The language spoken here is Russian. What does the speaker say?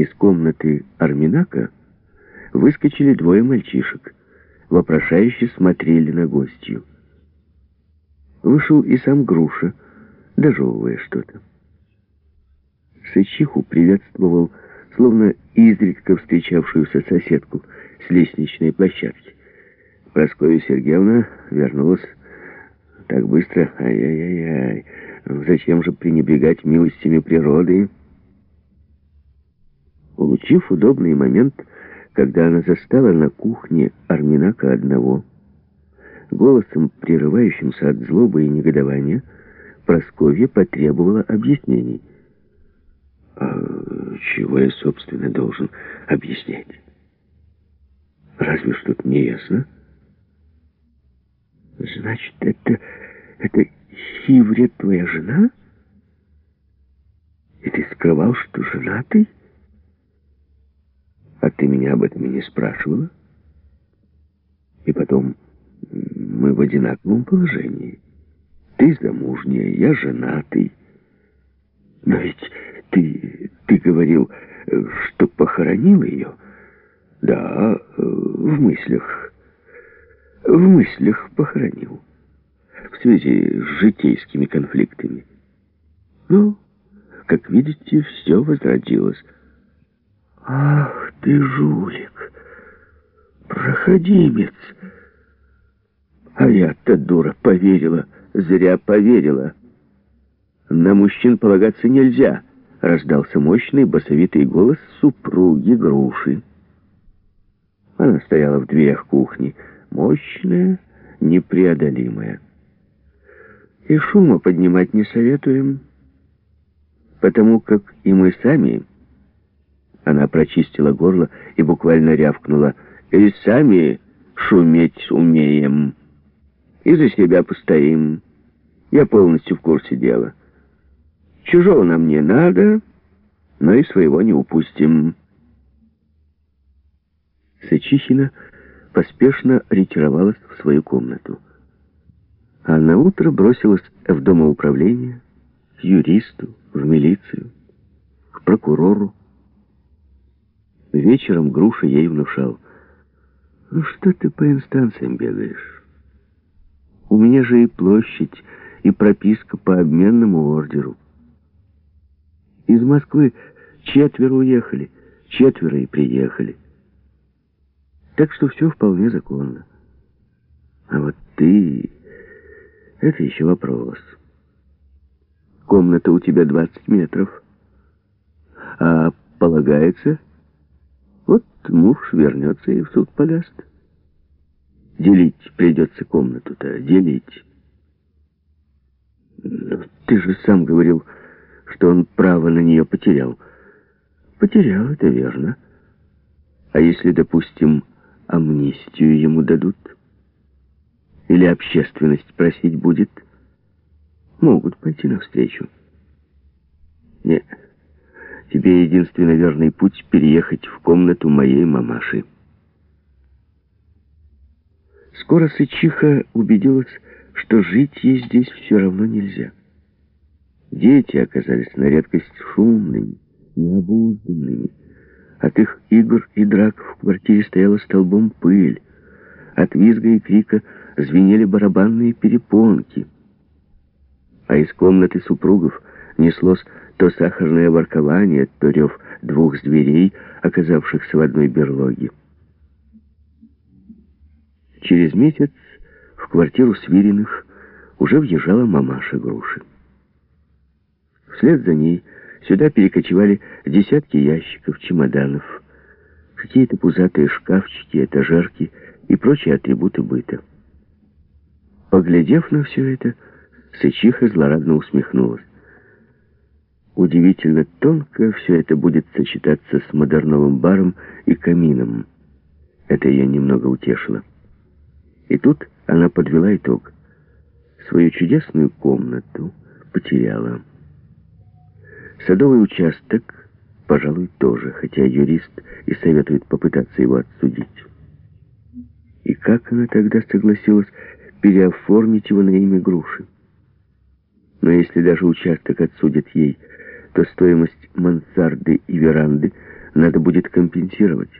Из комнаты Арминака выскочили двое мальчишек. Вопрошающе смотрели на гостью. Вышел и сам Груша, дожевывая что-то. Сычиху приветствовал, словно изредка встречавшуюся соседку с лестничной площадки. Прасковья Сергеевна вернулась так быстро. Ай-яй-яй-яй. Зачем же пренебрегать милостями природы? Улучив удобный момент, когда она застала на кухне Арминака одного, голосом, прерывающимся от злобы и негодования, Прасковья потребовала объяснений. «А чего я, собственно, должен объяснять? Разве что-то не ясно?» «Значит, это... это Хивре твоя жена? И ты скрывал, что женатый?» Ты меня об этом не спрашивала? И потом, мы в одинаковом положении. Ты замужняя, я женатый. Но ведь ты, ты говорил, что похоронил ее. Да, в мыслях. В мыслях похоронил. В связи с житейскими конфликтами. Ну, как видите, все возродилось. Ах ты, жулик, проходимец. А я-то, дура, поверила, зря поверила. На мужчин полагаться нельзя, раздался мощный басовитый голос супруги Груши. Она стояла в дверях кухни, мощная, непреодолимая. И шума поднимать не советуем, потому как и мы сами она прочистила горло и буквально рявкнула. «И сами шуметь умеем. И за себя постоим. Я полностью в курсе дела. Чужого нам не надо, но и своего не упустим». Сычихина поспешно ретировалась в свою комнату. А на утро бросилась в домоуправление, к юристу, в милицию, к прокурору. Вечером Груша ей внушал. «Ну что ты по инстанциям бегаешь? У меня же и площадь, и прописка по обменному ордеру. Из Москвы четверо уехали, четверо и приехали. Так что все вполне законно. А вот ты... Это еще вопрос. Комната у тебя 20 метров. А полагается... Вот муж вернется и в суд подаст. Делить придется комнату-то, делить. Но ты же сам говорил, что он право на нее потерял. Потерял, это верно. А если, допустим, амнистию ему дадут? Или общественность просить будет? Могут пойти навстречу. Нет. Тебе единственно верный путь — переехать в комнату моей мамаши. Скоро Сычиха убедилась, что жить ей здесь все равно нельзя. Дети оказались на редкость шумными, необузданными. От их игр и драк в квартире стояла столбом пыль. От визга и крика звенели барабанные перепонки. А из комнаты супругов неслось то сахарное воркование, то рев двух зверей, оказавшихся в одной берлоге. Через месяц в квартиру Свириных уже въезжала мамаша Груши. Вслед за ней сюда перекочевали десятки ящиков, чемоданов, какие-то пузатые шкафчики, этажерки и прочие атрибуты быта. Поглядев на все это, Сычиха злорадно усмехнулась. Удивительно тонко все это будет сочетаться с модерновым баром и камином. Это ее немного утешило. И тут она подвела итог. Свою чудесную комнату потеряла. Садовый участок, пожалуй, тоже, хотя юрист и советует попытаться его отсудить. И как она тогда согласилась переоформить его на имя Груши? Но если даже участок отсудят ей, то стоимость мансарды и веранды надо будет компенсировать.